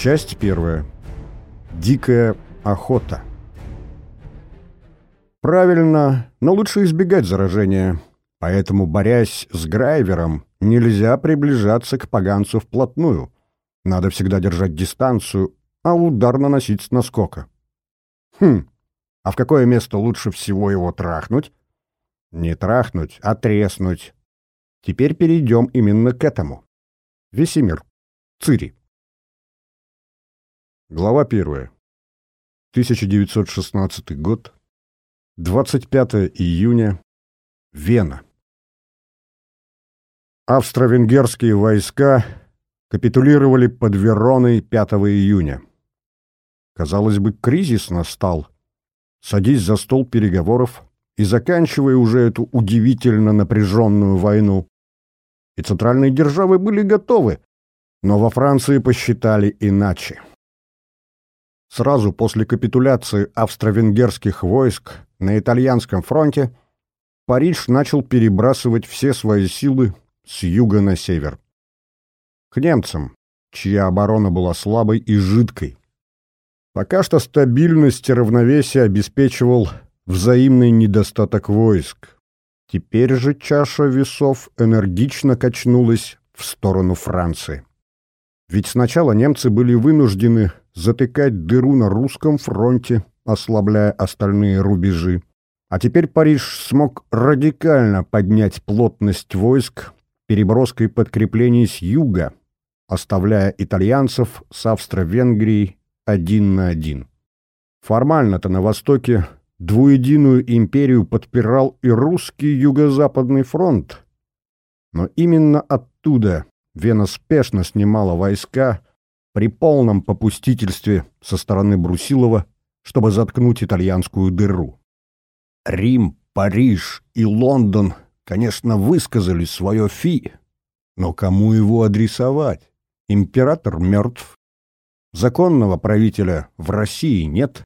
Часть первая. Дикая охота. Правильно, но лучше избегать заражения. Поэтому, борясь с Грайвером, нельзя приближаться к поганцу вплотную. Надо всегда держать дистанцию, а удар наносить с наскока. Хм, а в какое место лучше всего его трахнуть? Не трахнуть, а треснуть. Теперь перейдем именно к этому. Весемир. Цири. Глава первая. 1916 год. 25 июня. Вена. Австро-венгерские войска капитулировали под Вероной 5 июня. Казалось бы, кризис настал. Садись за стол переговоров и заканчивая уже эту удивительно напряженную войну. И центральные державы были готовы, но во Франции посчитали иначе. Сразу после капитуляции австро-венгерских войск на итальянском фронте Париж начал перебрасывать все свои силы с юга на север. К немцам, чья оборона была слабой и жидкой. Пока что стабильность и равновесие обеспечивал взаимный недостаток войск. Теперь же чаша весов энергично качнулась в сторону Франции. Ведь сначала немцы были вынуждены затыкать дыру на русском фронте, ослабляя остальные рубежи. А теперь Париж смог радикально поднять плотность войск переброской подкреплений с юга, оставляя итальянцев с Австро-Венгрией один на один. Формально-то на востоке двуединую империю подпирал и русский юго-западный фронт. Но именно оттуда Вена спешно снимала войска при полном попустительстве со стороны Брусилова, чтобы заткнуть итальянскую дыру. Рим, Париж и Лондон, конечно, высказали свое фи, но кому его адресовать? Император мертв, законного правителя в России нет,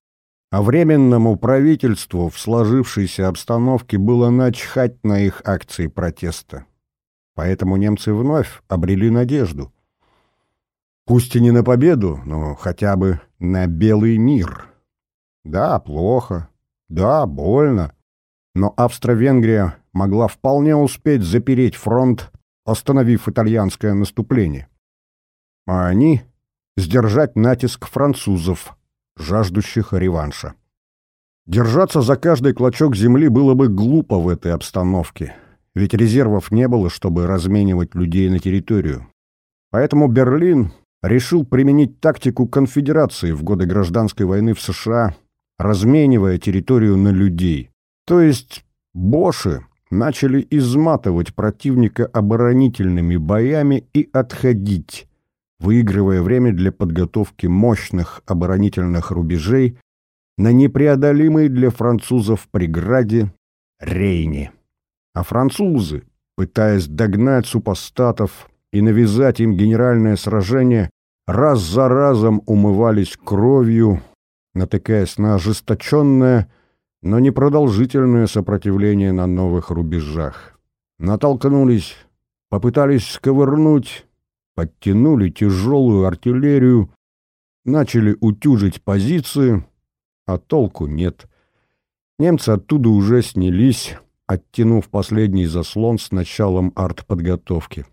а временному правительству в сложившейся обстановке было начхать на их акции протеста. Поэтому немцы вновь обрели надежду. Пусть и не на победу, но хотя бы на белый мир. Да, плохо, да, больно, но Австро-Венгрия могла вполне успеть запереть фронт, остановив итальянское наступление. А они — сдержать натиск французов, жаждущих реванша. Держаться за каждый клочок земли было бы глупо в этой обстановке, ведь резервов не было, чтобы разменивать людей на территорию. Поэтому Берлин решил применить тактику конфедерации в годы гражданской войны в США, разменивая территорию на людей. То есть боши начали изматывать противника оборонительными боями и отходить, выигрывая время для подготовки мощных оборонительных рубежей на непреодолимой для французов преграде Рейне. А французы, пытаясь догнать супостатов и навязать им генеральное сражение, раз за разом умывались кровью, натыкаясь на ожесточенное, но непродолжительное сопротивление на новых рубежах. Натолкнулись, попытались сковырнуть, подтянули тяжелую артиллерию, начали утюжить позиции, а толку нет. Немцы оттуда уже снялись, оттянув последний заслон с началом артподготовки.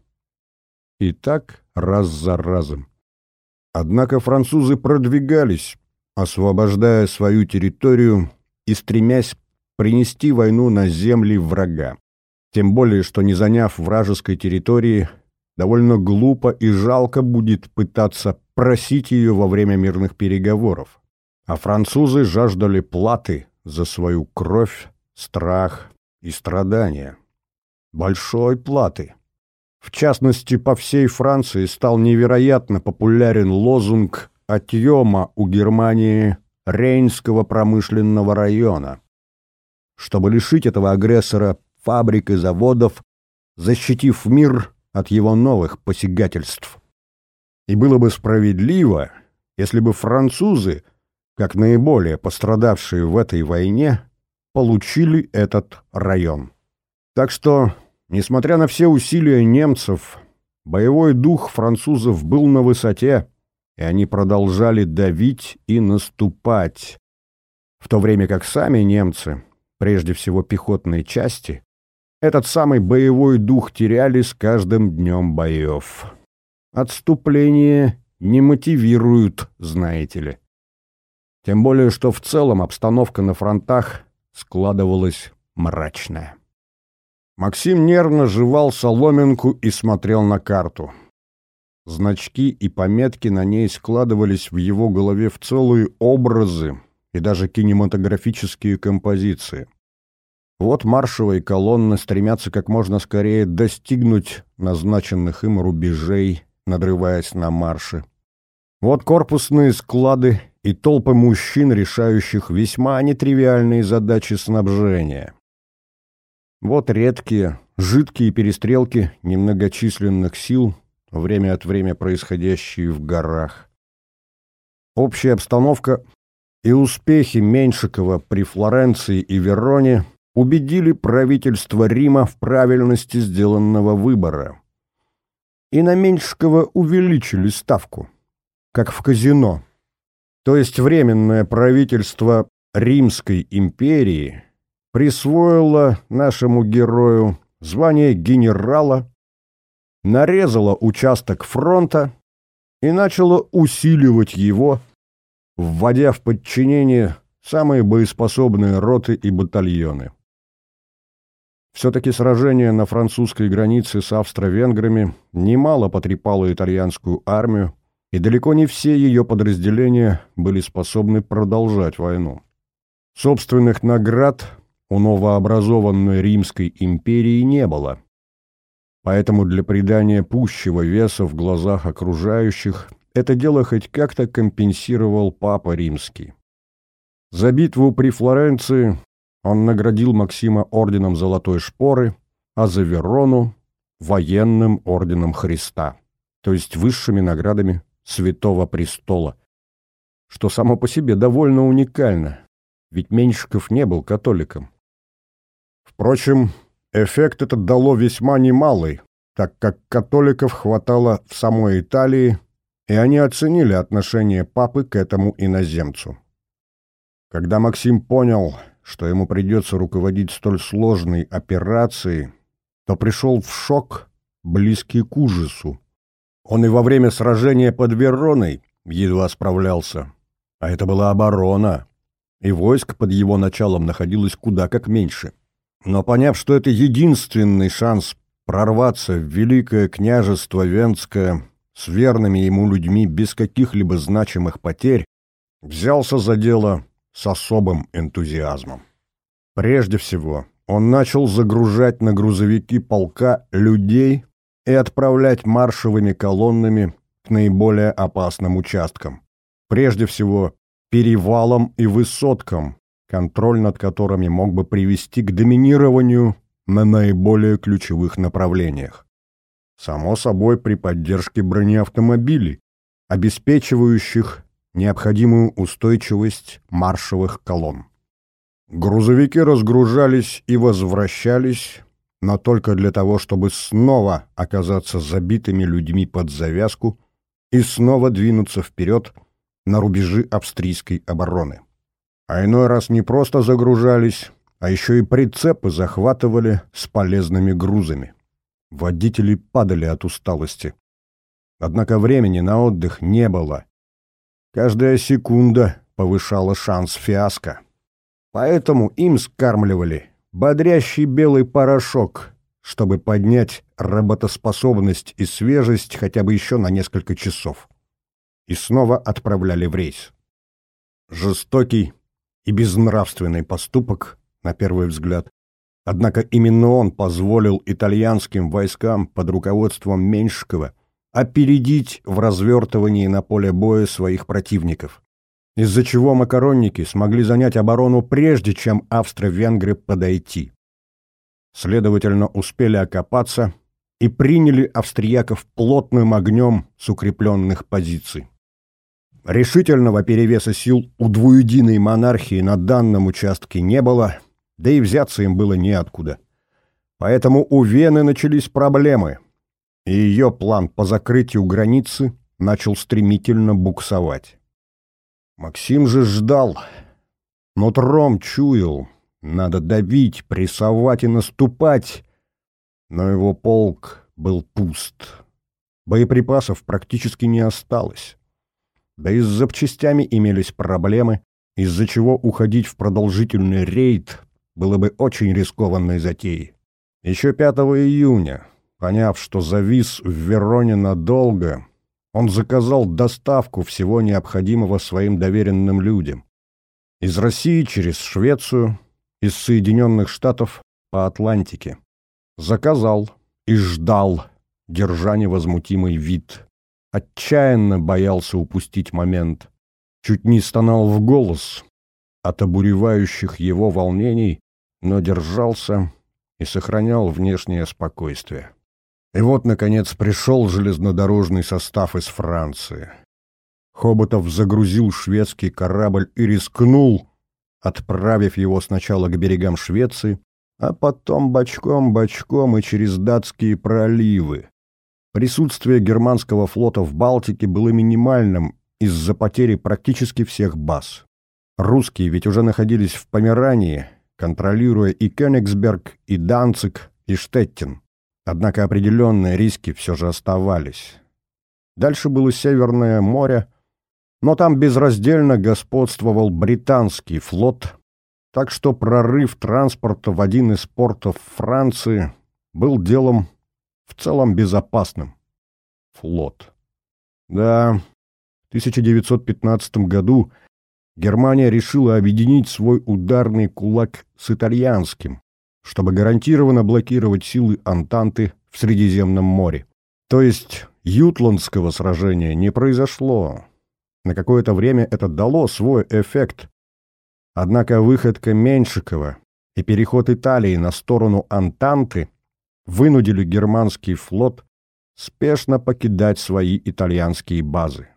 И так раз за разом. Однако французы продвигались, освобождая свою территорию и стремясь принести войну на земли врага. Тем более, что не заняв вражеской территории, довольно глупо и жалко будет пытаться просить ее во время мирных переговоров. А французы жаждали платы за свою кровь, страх и страдания. Большой платы. В частности, по всей Франции стал невероятно популярен лозунг отъема у Германии Рейнского промышленного района. Чтобы лишить этого агрессора фабрик и заводов, защитив мир от его новых посягательств. И было бы справедливо, если бы французы, как наиболее пострадавшие в этой войне, получили этот район. Так что, несмотря на все усилия немцев, боевой дух французов был на высоте, и они продолжали давить и наступать, в то время как сами немцы, прежде всего пехотные части, этот самый боевой дух теряли с каждым днем боев. Отступление не мотивируют, знаете ли. Тем более, что в целом обстановка на фронтах складывалась мрачная. Максим нервно жевал соломинку и смотрел на карту. Значки и пометки на ней складывались в его голове в целые образы и даже кинематографические композиции. Вот маршевые колонны стремятся как можно скорее достигнуть назначенных им рубежей, надрываясь на марше. Вот корпусные склады и толпы мужчин, решающих весьма нетривиальные задачи снабжения. Вот редкие, жидкие перестрелки немногочисленных сил, время от времени происходящие в горах. Общая обстановка и успехи Меньшикова при Флоренции и Вероне убедили правительство Рима в правильности сделанного выбора. И на Меньшикова увеличили ставку, как в казино. То есть временное правительство Римской империи присвоило нашему герою звание генерала, нарезало участок фронта и начало усиливать его, вводя в подчинение самые боеспособные роты и батальоны. Все-таки сражение на французской границе с австро-венграми немало потрепало итальянскую армию, и далеко не все ее подразделения были способны продолжать войну. Собственных наград у новообразованной Римской империи не было. Поэтому для придания пущего веса в глазах окружающих это дело хоть как-то компенсировал Папа Римский. За битву при Флоренции он наградил Максима орденом Золотой Шпоры, а за Верону — военным орденом Христа, то есть высшими наградами Святого Престола, что само по себе довольно уникально, ведь Меньшиков не был католиком. Впрочем, эффект этот дало весьма немалый, так как католиков хватало в самой Италии, и они оценили отношение папы к этому иноземцу. Когда Максим понял, что ему придется руководить столь сложной операцией, то пришел в шок, близкий к ужасу. Он и во время сражения под Вероной едва справлялся. А это была оборона, и войск под его началом находилось куда как меньше. Но поняв, что это единственный шанс прорваться в Великое княжество Венское с верными ему людьми без каких-либо значимых потерь, взялся за дело с особым энтузиазмом. Прежде всего, он начал загружать на грузовики полка людей и отправлять маршевыми колоннами к наиболее опасным участкам. Прежде всего, перевалам и высоткам, контроль над которыми мог бы привести к доминированию на наиболее ключевых направлениях. Само собой, при поддержке бронеавтомобилей, обеспечивающих необходимую устойчивость маршевых колонн. Грузовики разгружались и возвращались, но только для того, чтобы снова оказаться забитыми людьми под завязку и снова двинуться вперед на рубежи австрийской обороны. А иной раз не просто загружались, а еще и прицепы захватывали с полезными грузами. Водители падали от усталости. Однако времени на отдых не было, Каждая секунда повышала шанс фиаско. Поэтому им скармливали бодрящий белый порошок, чтобы поднять работоспособность и свежесть хотя бы еще на несколько часов. И снова отправляли в рейс. Жестокий и безнравственный поступок, на первый взгляд. Однако именно он позволил итальянским войскам под руководством Меньшикова опередить в развертывании на поле боя своих противников, из-за чего макаронники смогли занять оборону прежде, чем австро-венгры подойти. Следовательно, успели окопаться и приняли австрияков плотным огнем с укрепленных позиций. Решительного перевеса сил у двуединой монархии на данном участке не было, да и взяться им было неоткуда. Поэтому у Вены начались проблемы – и ее план по закрытию границы начал стремительно буксовать. Максим же ждал, но тром чуял, надо давить, прессовать и наступать, но его полк был пуст. Боеприпасов практически не осталось. Да и с запчастями имелись проблемы, из-за чего уходить в продолжительный рейд было бы очень рискованной затеей. Еще 5 июня, поняв, что завис в Вероне надолго, он заказал доставку всего необходимого своим доверенным людям. Из России через Швецию, из Соединенных Штатов по Атлантике. Заказал и ждал, держа невозмутимый вид. Отчаянно боялся упустить момент. Чуть не стонал в голос от обуревающих его волнений, но держался и сохранял внешнее спокойствие. И вот, наконец, пришел железнодорожный состав из Франции. Хоботов загрузил шведский корабль и рискнул, отправив его сначала к берегам Швеции, а потом бочком-бочком и через датские проливы. Присутствие германского флота в Балтике было минимальным из-за потери практически всех баз. Русские ведь уже находились в Померании, контролируя и Кёнигсберг, и Данциг, и Штеттин. Однако определенные риски все же оставались. Дальше было Северное море, но там безраздельно господствовал британский флот, так что прорыв транспорта в один из портов Франции был делом в целом безопасным. Флот. Да, в 1915 году Германия решила объединить свой ударный кулак с итальянским, чтобы гарантированно блокировать силы Антанты в Средиземном море. То есть Ютландского сражения не произошло. На какое-то время это дало свой эффект. Однако выходка Меньшикова и переход Италии на сторону Антанты вынудили германский флот спешно покидать свои итальянские базы.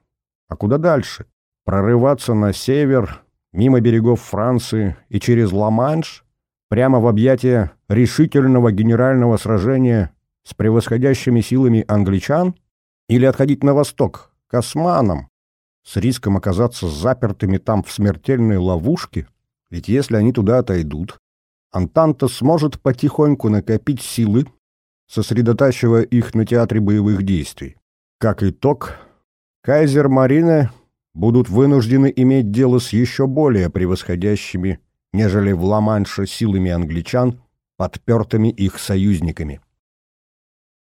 А куда дальше? Прорываться на север, мимо берегов Франции и через Ла-Манш, прямо в объятия решительного генерального сражения с превосходящими силами англичан? Или отходить на восток, к османам, с риском оказаться запертыми там в смертельной ловушке? Ведь если они туда отойдут, Антанта сможет потихоньку накопить силы, сосредотачивая их на театре боевых действий. Как итог, кайзер Марина будут вынуждены иметь дело с еще более превосходящими, нежели в Ла-Манше силами англичан, подпертыми их союзниками.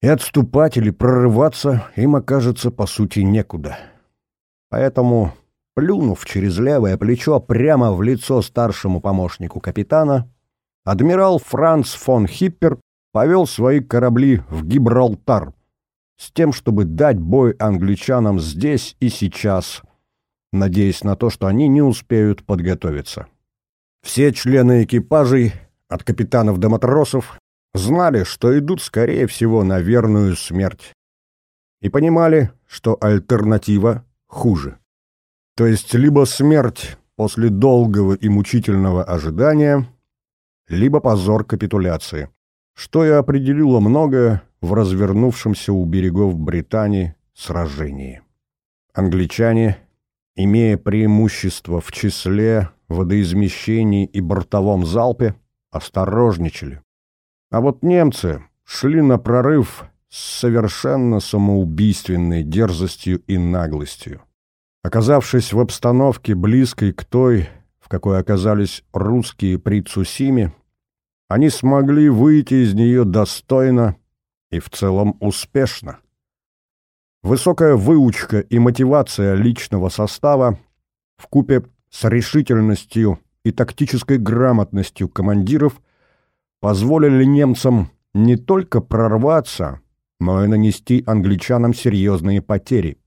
И отступать или прорываться им окажется, по сути, некуда. Поэтому, плюнув через левое плечо прямо в лицо старшему помощнику капитана, адмирал Франц фон Хиппер повел свои корабли в Гибралтар с тем, чтобы дать бой англичанам здесь и сейчас – надеясь на то, что они не успеют подготовиться. Все члены экипажей, от капитанов до матросов, знали, что идут, скорее всего, на верную смерть. И понимали, что альтернатива хуже. То есть либо смерть после долгого и мучительного ожидания, либо позор капитуляции, что и определило многое в развернувшемся у берегов Британии сражении. Англичане имея преимущество в числе, водоизмещении и бортовом залпе, осторожничали. А вот немцы шли на прорыв с совершенно самоубийственной дерзостью и наглостью. Оказавшись в обстановке, близкой к той, какой оказались русские при Цусиме, они смогли выйти из нее достойно и в целом успешно. Высокая выучка и мотивация личного состава в купе с решительностью и тактической грамотностью командиров позволили немцам не только прорваться, но и нанести англичанам серьезные потери.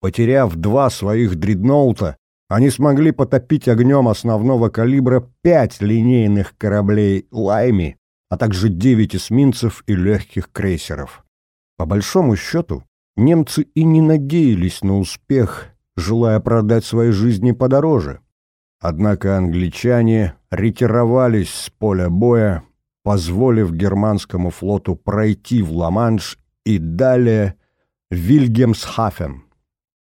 Потеряв два своих дредноута, они смогли потопить огнем основного калибра пять линейных кораблей «Лайми», а также девять эсминцев и легких крейсеров. По большому счету, немцы и не надеялись на успех, желая продать свои жизни подороже. Однако англичане ретировались с поля боя, позволив германскому флоту пройти в Ла-Манш и далее в Вильгельмсхафен.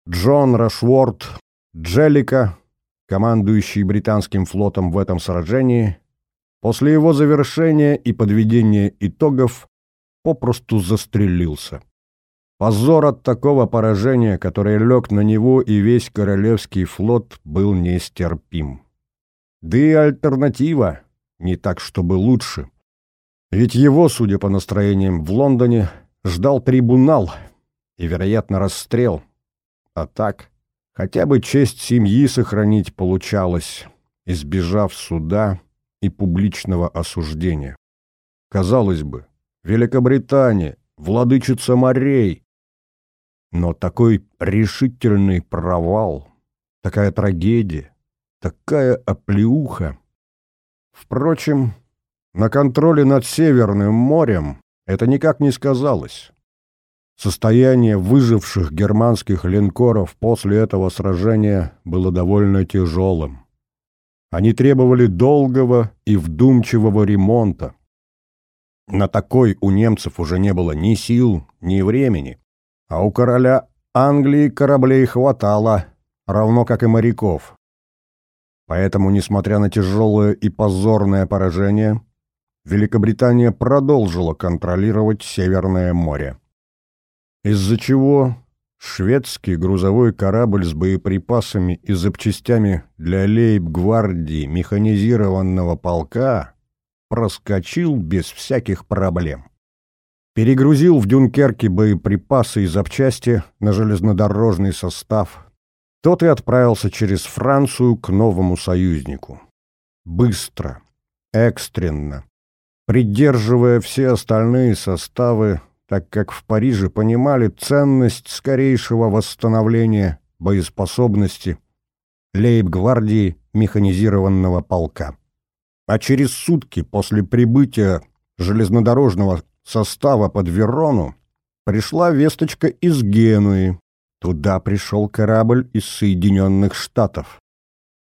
Джон Рашворд Джеллика, командующий британским флотом в этом сражении, после его завершения и подведения итогов попросту застрелился. Позор от такого поражения, которое лег на него и весь королевский флот, был нестерпим. Да и альтернатива не так, чтобы лучше. Ведь его, судя по настроениям в Лондоне, ждал трибунал и, вероятно, расстрел. А так, хотя бы честь семьи сохранить получалось, избежав суда и публичного осуждения. Казалось бы, Великобритания, владычица морей, но такой решительный провал, такая трагедия, такая оплеуха. Впрочем, на контроле над Северным морем это никак не сказалось. Состояние выживших германских линкоров после этого сражения было довольно тяжелым. Они требовали долгого и вдумчивого ремонта. На такой у немцев уже не было ни сил, ни времени а у короля Англии кораблей хватало, равно как и моряков. Поэтому, несмотря на тяжелое и позорное поражение, Великобритания продолжила контролировать Северное море. Из-за чего шведский грузовой корабль с боеприпасами и запчастями для лейб-гвардии механизированного полка проскочил без всяких проблем перегрузил в Дюнкерке боеприпасы и запчасти на железнодорожный состав. Тот и отправился через Францию к новому союзнику. Быстро, экстренно, придерживая все остальные составы, так как в Париже понимали ценность скорейшего восстановления боеспособности лейб-гвардии механизированного полка. А через сутки после прибытия железнодорожного состава под Верону пришла весточка из Генуи. Туда пришел корабль из Соединенных Штатов.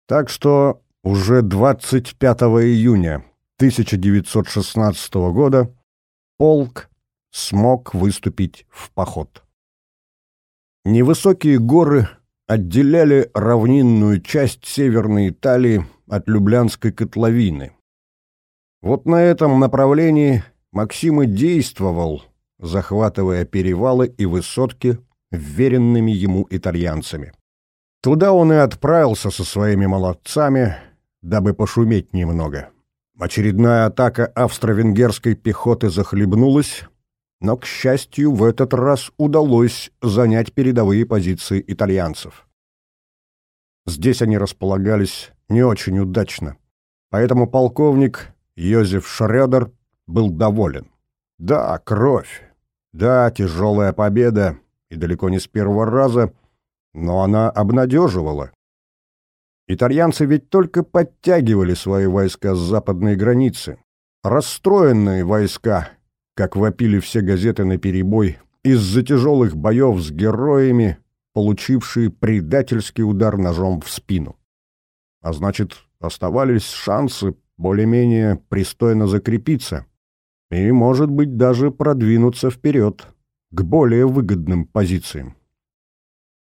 Так что уже 25 июня 1916 года полк смог выступить в поход. Невысокие горы отделяли равнинную часть Северной Италии от Люблянской котловины. Вот на этом направлении Максим и действовал, захватывая перевалы и высотки вверенными ему итальянцами. Туда он и отправился со своими молодцами, дабы пошуметь немного. Очередная атака австро-венгерской пехоты захлебнулась, но, к счастью, в этот раз удалось занять передовые позиции итальянцев. Здесь они располагались не очень удачно, поэтому полковник Йозеф Шредер был доволен. Да, кровь. Да, тяжелая победа, и далеко не с первого раза, но она обнадеживала. Итальянцы ведь только подтягивали свои войска с западной границы. Расстроенные войска, как вопили все газеты на перебой, из-за тяжелых боев с героями, получившие предательский удар ножом в спину. А значит, оставались шансы более-менее пристойно закрепиться и, может быть, даже продвинуться вперед, к более выгодным позициям.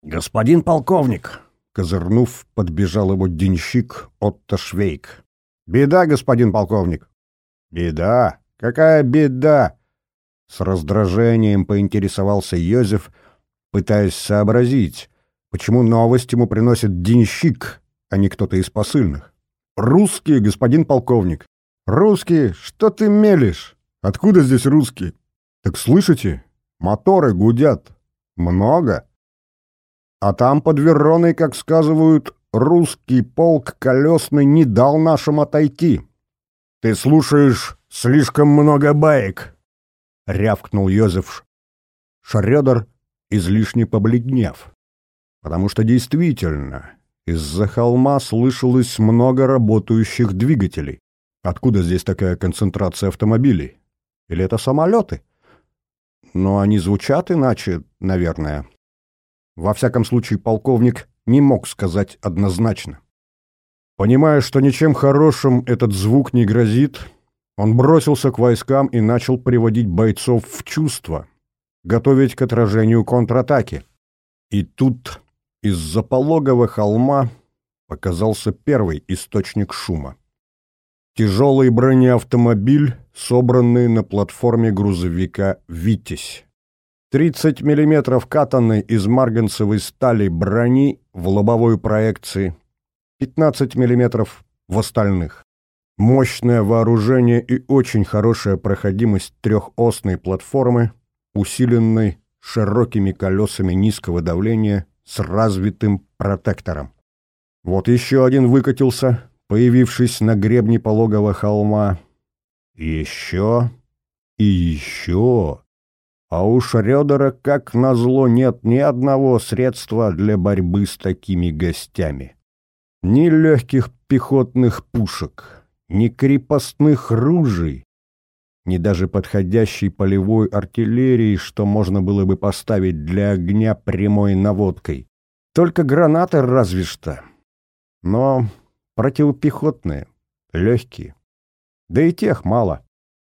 «Господин полковник!» — козырнув, подбежал его денщик Отто Швейк. «Беда, господин полковник!» «Беда? Какая беда?» С раздражением поинтересовался Йозеф, пытаясь сообразить, почему новость ему приносит денщик, а не кто-то из посыльных. «Русские, господин полковник!» «Русские? Что ты мелешь?» Откуда здесь русские? Так слышите? Моторы гудят. Много. А там под Вероной, как сказывают, русский полк колесный не дал нашим отойти. Ты слушаешь слишком много баек, — рявкнул Йозеф Шредер, излишне побледнев. Потому что действительно, из-за холма слышалось много работающих двигателей. Откуда здесь такая концентрация автомобилей? Или это самолеты? Но они звучат иначе, наверное. Во всяком случае, полковник не мог сказать однозначно. Понимая, что ничем хорошим этот звук не грозит, он бросился к войскам и начал приводить бойцов в чувство, готовить к отражению контратаки. И тут из-за пологого холма показался первый источник шума. Тяжелый бронеавтомобиль, собранный на платформе грузовика «Витязь». 30 миллиметров катанной из марганцевой стали брони в лобовой проекции, 15 миллиметров в остальных. Мощное вооружение и очень хорошая проходимость трехосной платформы, усиленной широкими колесами низкого давления с развитым протектором. Вот еще один выкатился, появившись на гребне пологого холма. Еще и еще. А у Шрёдера, как назло, нет ни одного средства для борьбы с такими гостями. Ни легких пехотных пушек, ни крепостных ружей, ни даже подходящей полевой артиллерии, что можно было бы поставить для огня прямой наводкой. Только гранаты разве что. Но противопехотные, легкие. Да и тех мало.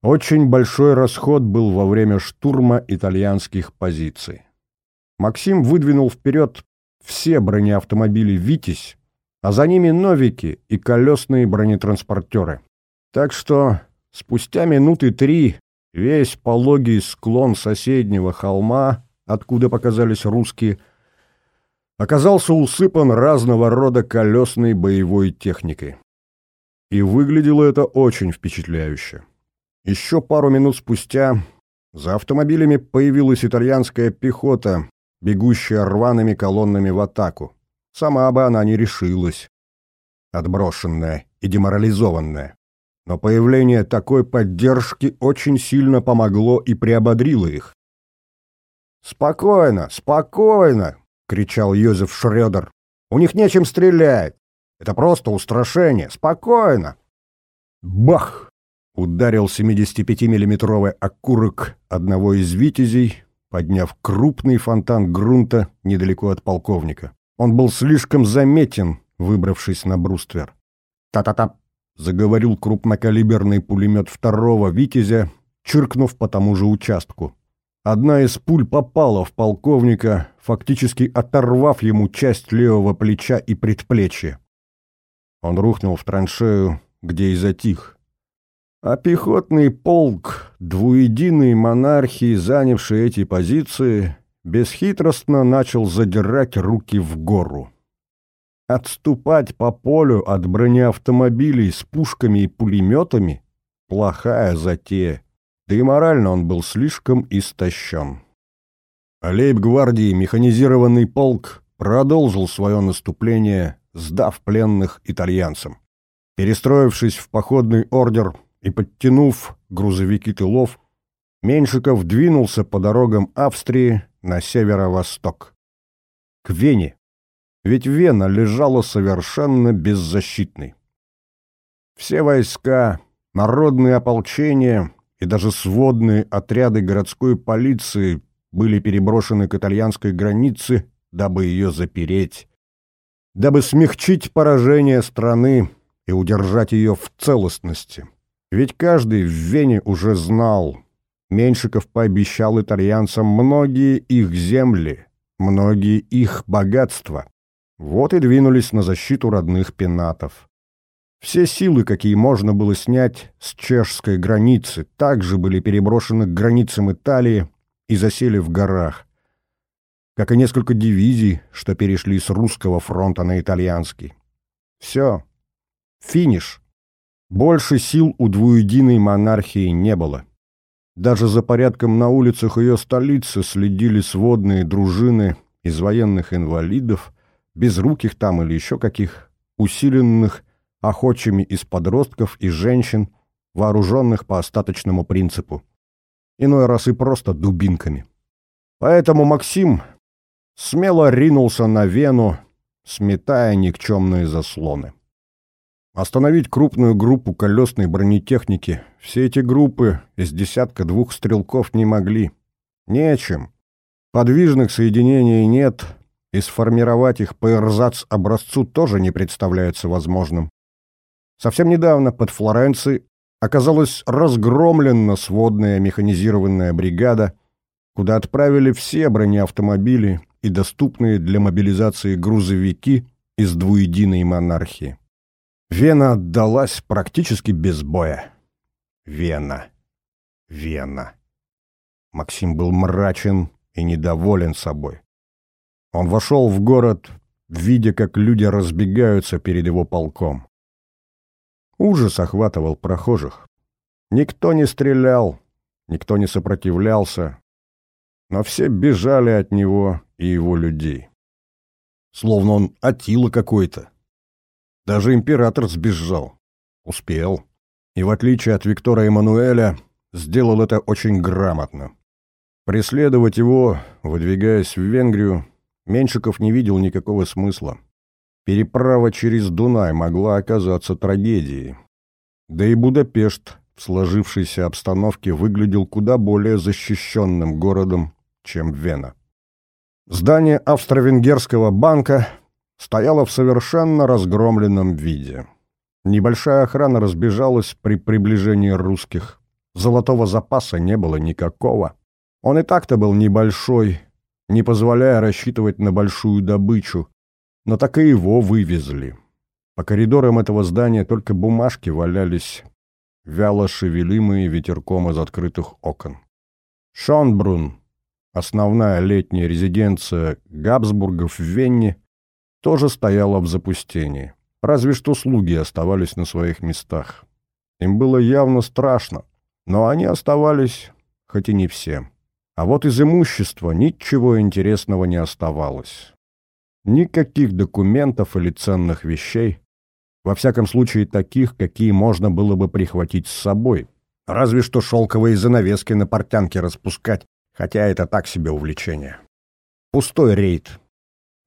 Очень большой расход был во время штурма итальянских позиций. Максим выдвинул вперед все бронеавтомобили «Витязь», а за ними «Новики» и колесные бронетранспортеры. Так что спустя минуты три весь пологий склон соседнего холма, откуда показались русские, оказался усыпан разного рода колесной боевой техникой. И выглядело это очень впечатляюще. Еще пару минут спустя за автомобилями появилась итальянская пехота, бегущая рваными колоннами в атаку. Сама бы она не решилась. Отброшенная и деморализованная. Но появление такой поддержки очень сильно помогло и приободрило их. «Спокойно, спокойно!» — кричал Йозеф Шрёдер. «У них нечем стрелять. Это просто устрашение. Спокойно!» Бах! Ударил 75-миллиметровый окурок одного из витязей, подняв крупный фонтан грунта недалеко от полковника. Он был слишком заметен, выбравшись на бруствер. «Та-та-та!» — заговорил крупнокалиберный пулемет второго «Витязя», чиркнув по тому же участку. Одна из пуль попала в полковника, фактически оторвав ему часть левого плеча и предплечья. Он рухнул в траншею, где и затих. А пехотный полк, двуединой монархии, занявший эти позиции, бесхитростно начал задирать руки в гору. Отступать по полю от бронеавтомобилей с пушками и пулеметами — плохая затея, да и морально он был слишком истощен. Лейб-гвардии механизированный полк продолжил свое наступление, сдав пленных итальянцам. Перестроившись в походный ордер, и, подтянув грузовики тылов, Меньшиков двинулся по дорогам Австрии на северо-восток. К Вене. Ведь Вена лежала совершенно беззащитной. Все войска, народные ополчения и даже сводные отряды городской полиции были переброшены к итальянской границе, дабы ее запереть, дабы смягчить поражение страны и удержать ее в целостности. Ведь каждый в Вене уже знал. Меньшиков пообещал итальянцам многие их земли, многие их богатства. Вот и двинулись на защиту родных пенатов. Все силы, какие можно было снять с чешской границы, также были переброшены к границам Италии и засели в горах. Как и несколько дивизий, что перешли с русского фронта на итальянский. Все. Финиш. Больше сил у двуединой монархии не было. Даже за порядком на улицах ее столицы следили сводные дружины из военных инвалидов, безруких там или еще каких, усиленных охочими из подростков и женщин, вооруженных по остаточному принципу. Иной раз и просто дубинками. Поэтому Максим смело ринулся на Вену, сметая никчемные заслоны. Остановить крупную группу колесной бронетехники все эти группы из десятка двух стрелков не могли. Нечем. Подвижных соединений нет, и сформировать их по эрзац-образцу тоже не представляется возможным. Совсем недавно под Флоренцией оказалась разгромлена сводная механизированная бригада, куда отправили все бронеавтомобили и доступные для мобилизации грузовики из двуединой монархии. Вена отдалась практически без боя. Вена. Вена. Максим был мрачен и недоволен собой. Он вошел в город, видя, как люди разбегаются перед его полком. Ужас охватывал прохожих. Никто не стрелял, никто не сопротивлялся, но все бежали от него и его людей. Словно он Атила какой-то. Даже император сбежал. Успел. И в отличие от Виктора Эммануэля, сделал это очень грамотно. Преследовать его, выдвигаясь в Венгрию, Меньшиков не видел никакого смысла. Переправа через Дунай могла оказаться трагедией. Да и Будапешт в сложившейся обстановке выглядел куда более защищенным городом, чем Вена. Здание Австро-Венгерского банка стояло в совершенно разгромленном виде. Небольшая охрана разбежалась при приближении русских. Золотого запаса не было никакого. Он и так-то был небольшой, не позволяя рассчитывать на большую добычу, но так и его вывезли. По коридорам этого здания только бумажки валялись, вяло шевелимые ветерком из открытых окон. Шонбрун, основная летняя резиденция Габсбургов в Венне, тоже стояла в запустении. Разве что слуги оставались на своих местах. Им было явно страшно, но они оставались, хоть и не все. А вот из имущества ничего интересного не оставалось. Никаких документов или ценных вещей, во всяком случае таких, какие можно было бы прихватить с собой. Разве что шелковые занавески на портянке распускать, хотя это так себе увлечение. Пустой рейд.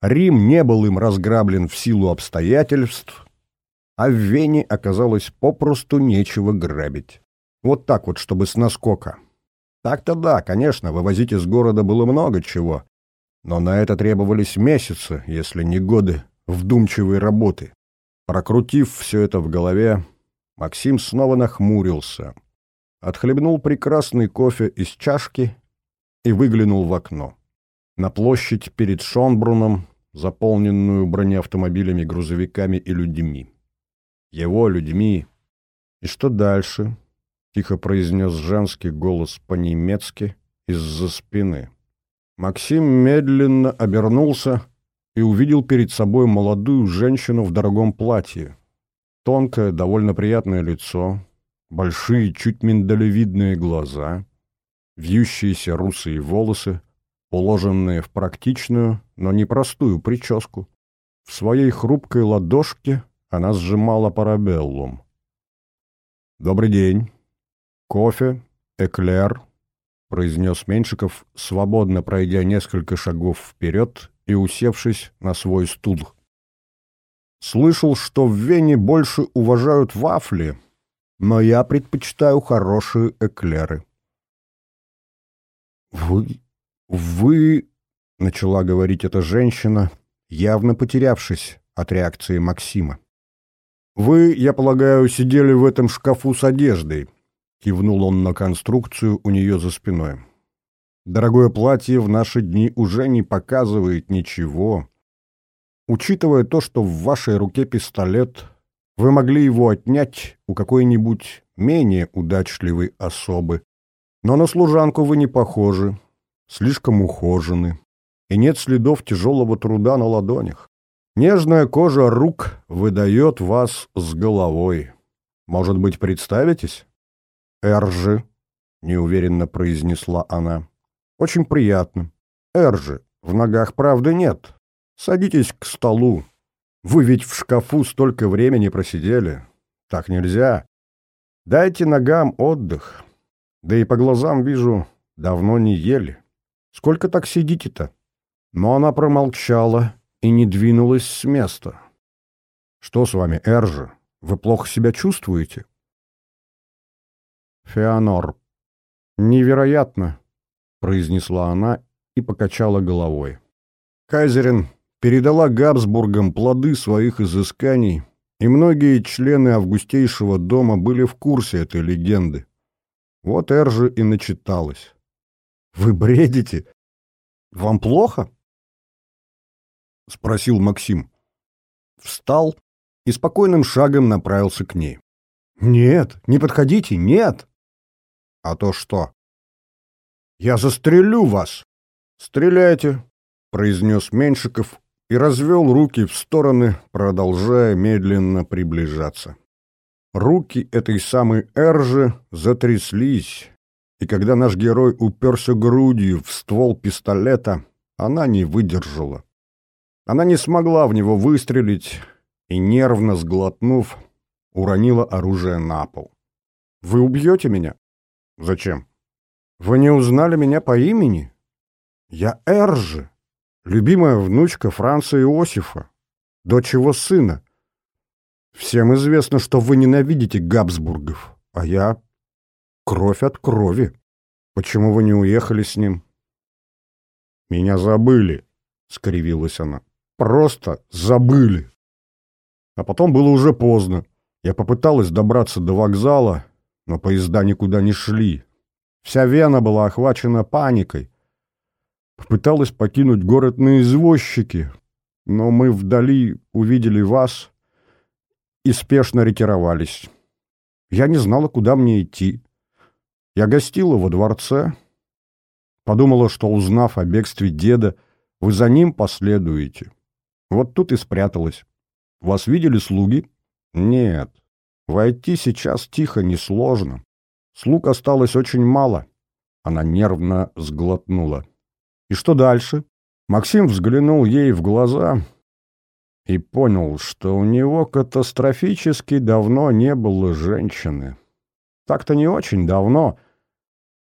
Рим не был им разграблен в силу обстоятельств, а в Вене оказалось попросту нечего грабить. Вот так вот, чтобы с наскока. Так-то да, конечно, вывозить из города было много чего, но на это требовались месяцы, если не годы, вдумчивой работы. Прокрутив все это в голове, Максим снова нахмурился, отхлебнул прекрасный кофе из чашки и выглянул в окно. На площадь перед Шонбруном, заполненную бронеавтомобилями, грузовиками и людьми. Его людьми. И что дальше? тихо произнес женский голос по-немецки из-за спины. Максим медленно обернулся и увидел перед собой молодую женщину в дорогом платье. Тонкое, довольно приятное лицо, большие, чуть миндалевидные глаза, вьющиеся русые волосы, уложенные в практичную, но непростую прическу. В своей хрупкой ладошке она сжимала парабеллум. «Добрый день!» «Кофе, эклер», — произнес Меньшиков, свободно пройдя несколько шагов вперед и усевшись на свой стул. «Слышал, что в Вене больше уважают вафли, но я предпочитаю хорошие эклеры». «Вы... вы...» — начала говорить эта женщина, явно потерявшись от реакции Максима. «Вы, я полагаю, сидели в этом шкафу с одеждой», Кивнул он на конструкцию у нее за спиной. Дорогое платье в наши дни уже не показывает ничего. Учитывая то, что в вашей руке пистолет, вы могли его отнять у какой-нибудь менее удачливой особы. Но на служанку вы не похожи, слишком ухожены, и нет следов тяжелого труда на ладонях. Нежная кожа рук выдает вас с головой. Может быть, представитесь? «Эржи», — неуверенно произнесла она. «Очень приятно. Эржи, в ногах правды нет. Садитесь к столу. Вы ведь в шкафу столько времени просидели. Так нельзя. Дайте ногам отдых. Да и по глазам вижу, давно не ели. Сколько так сидите-то?» Но она промолчала и не двинулась с места. «Что с вами, Эржи? Вы плохо себя чувствуете?» Феонор. Невероятно, произнесла она и покачала головой. Кайзерин передала Габсбургам плоды своих изысканий, и многие члены августейшего дома были в курсе этой легенды. Вот Эржи и начиталась. «Вы бредите? Вам плохо?» — спросил Максим. Встал и спокойным шагом направился к ней. «Нет, не подходите, нет!» «А то что?» «Я застрелю вас!» «Стреляйте!» — произнес Меньшиков и развел руки в стороны, продолжая медленно приближаться. Руки этой самой Эржи затряслись, и когда наш герой уперся грудью в ствол пистолета, она не выдержала. Она не смогла в него выстрелить и, нервно сглотнув, уронила оружие на пол. «Вы убьете меня?» «Зачем?» «Вы не узнали меня по имени?» «Я Эржи, любимая внучка Франца Иосифа, дочь его сына. Всем известно, что вы ненавидите Габсбургов, а я кровь от крови. Почему вы не уехали с ним?» «Меня забыли», — скривилась она. «Просто забыли». А потом было уже поздно. Я попыталась добраться до вокзала, но поезда никуда не шли. Вся Вена была охвачена паникой. Попыталась покинуть город на извозчике, но мы вдали увидели вас и спешно ретировались. Я не знала, куда мне идти. Я гостила во дворце. Подумала, что, узнав о бегстве деда, вы за ним последуете. Вот тут и спряталась. Вас видели слуги? Нет. Войти сейчас тихо несложно. Слуг осталось очень мало. Она нервно сглотнула. И что дальше? Максим взглянул ей в глаза и понял, что у него катастрофически давно не было женщины. Так-то не очень давно,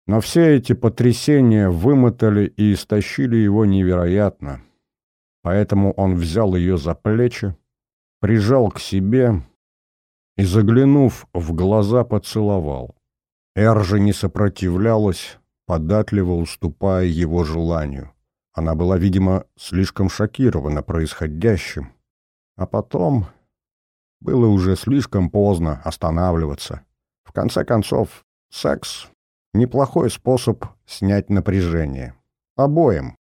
но все эти потрясения вымотали и истощили его невероятно. Поэтому он взял ее за плечи, прижал к себе и, заглянув в глаза, поцеловал. Эр же не сопротивлялась, податливо уступая его желанию. Она была, видимо, слишком шокирована происходящим. А потом было уже слишком поздно останавливаться. В конце концов, секс — неплохой способ снять напряжение. Обоим.